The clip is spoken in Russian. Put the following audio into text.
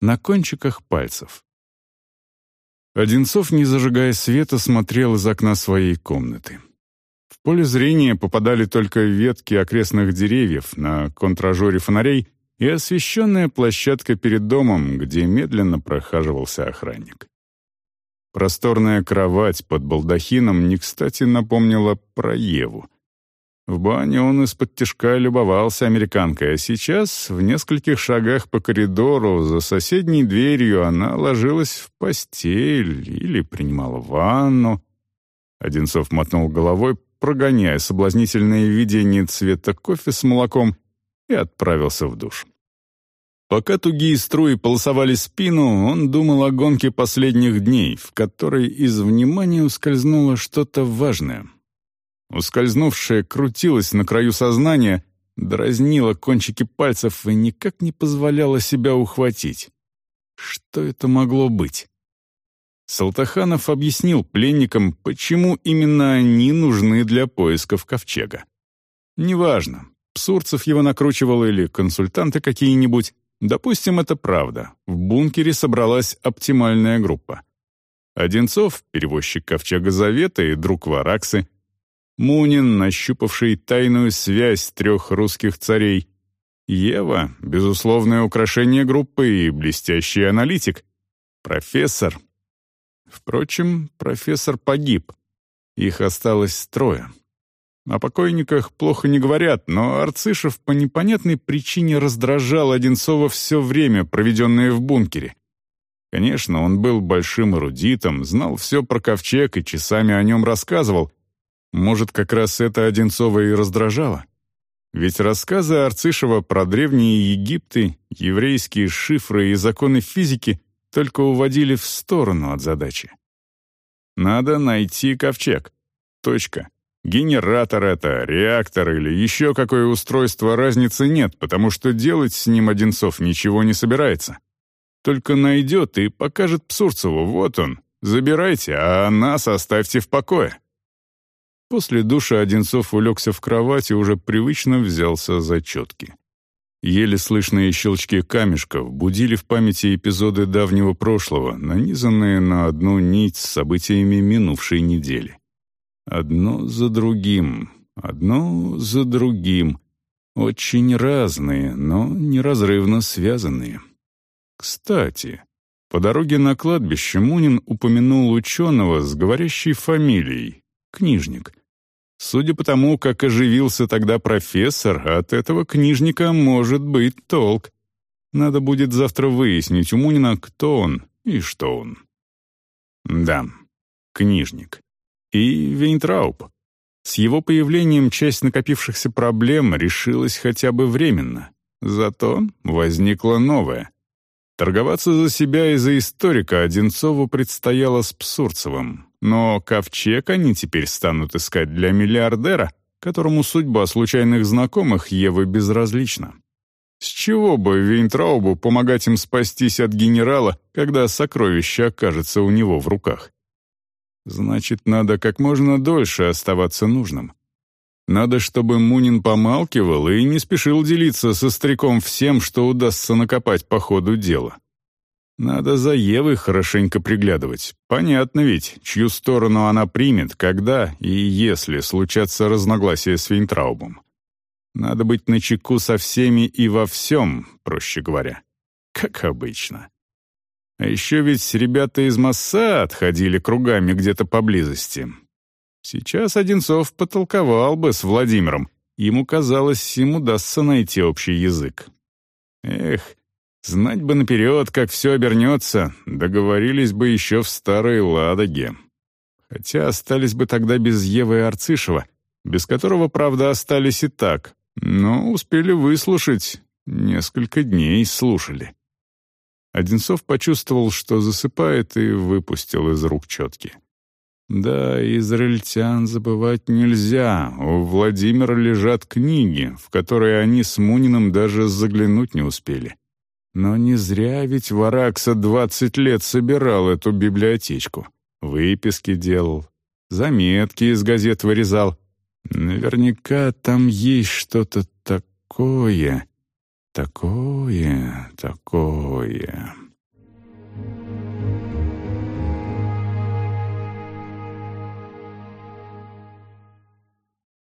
на кончиках пальцев. Одинцов, не зажигая света, смотрел из окна своей комнаты. В поле зрения попадали только ветки окрестных деревьев на контражоре фонарей и освещенная площадка перед домом, где медленно прохаживался охранник. Просторная кровать под балдахином не кстати напомнила про Еву. В бане он из-под тяжка любовался американкой, а сейчас, в нескольких шагах по коридору, за соседней дверью, она ложилась в постель или принимала ванну. Одинцов мотнул головой, прогоняя соблазнительное видение цвета кофе с молоком, и отправился в душ. Пока тугие струи полосовали спину, он думал о гонке последних дней, в которой из внимания ускользнуло что-то важное. Ускользнувшее крутилось на краю сознания, дразнило кончики пальцев и никак не позволяло себя ухватить. Что это могло быть? Салтаханов объяснил пленникам, почему именно они нужны для поисков ковчега. Неважно, Псурцев его накручивал или консультанты какие-нибудь, допустим, это правда, в бункере собралась оптимальная группа. Одинцов, перевозчик ковчега Завета и друг Вараксы, Мунин, нащупавший тайную связь трех русских царей, Ева, безусловное украшение группы и блестящий аналитик, профессор, Впрочем, профессор погиб. Их осталось трое. О покойниках плохо не говорят, но Арцишев по непонятной причине раздражал Одинцова все время, проведенное в бункере. Конечно, он был большим эрудитом, знал все про ковчег и часами о нем рассказывал. Может, как раз это Одинцова и раздражало? Ведь рассказы Арцишева про древние Египты, еврейские шифры и законы физики только уводили в сторону от задачи. Надо найти ковчег. Точка. Генератор это, реактор или еще какое устройство, разницы нет, потому что делать с ним Одинцов ничего не собирается. Только найдет и покажет Псурцеву, вот он, забирайте, а нас оставьте в покое. После душа Одинцов улегся в кровать и уже привычно взялся за четки. Еле слышные щелчки камешков будили в памяти эпизоды давнего прошлого, нанизанные на одну нить с событиями минувшей недели. Одно за другим, одно за другим. Очень разные, но неразрывно связанные. Кстати, по дороге на кладбище Мунин упомянул ученого с говорящей фамилией, книжник — Судя по тому, как оживился тогда профессор, от этого книжника может быть толк. Надо будет завтра выяснить у Мунина, кто он и что он. Да, книжник. И Вейнтрауб. С его появлением часть накопившихся проблем решилась хотя бы временно. Зато возникла новая. Торговаться за себя и за историка Одинцову предстояло с Псурцевым, но ковчег они теперь станут искать для миллиардера, которому судьба случайных знакомых Евы безразлична. С чего бы Вейнтраубу помогать им спастись от генерала, когда сокровище окажется у него в руках? Значит, надо как можно дольше оставаться нужным. Надо, чтобы Мунин помалкивал и не спешил делиться со стариком всем, что удастся накопать по ходу дела. Надо за Евой хорошенько приглядывать. Понятно ведь, чью сторону она примет, когда и если случатся разногласия с Вейнтраубом. Надо быть начеку со всеми и во всем, проще говоря. Как обычно. А еще ведь ребята из Моссад ходили кругами где-то поблизости. Сейчас Одинцов потолковал бы с Владимиром. Ему казалось, им удастся найти общий язык. Эх, Знать бы наперед, как все обернется, договорились бы еще в старой Ладоге. Хотя остались бы тогда без Евы и Арцишева, без которого, правда, остались и так, но успели выслушать, несколько дней слушали. Одинцов почувствовал, что засыпает, и выпустил из рук четки. Да, израильтян забывать нельзя. У Владимира лежат книги, в которые они с Муниным даже заглянуть не успели. Но не зря ведь Варакса двадцать лет собирал эту библиотечку. Выписки делал, заметки из газет вырезал. Наверняка там есть что-то такое, такое, такое.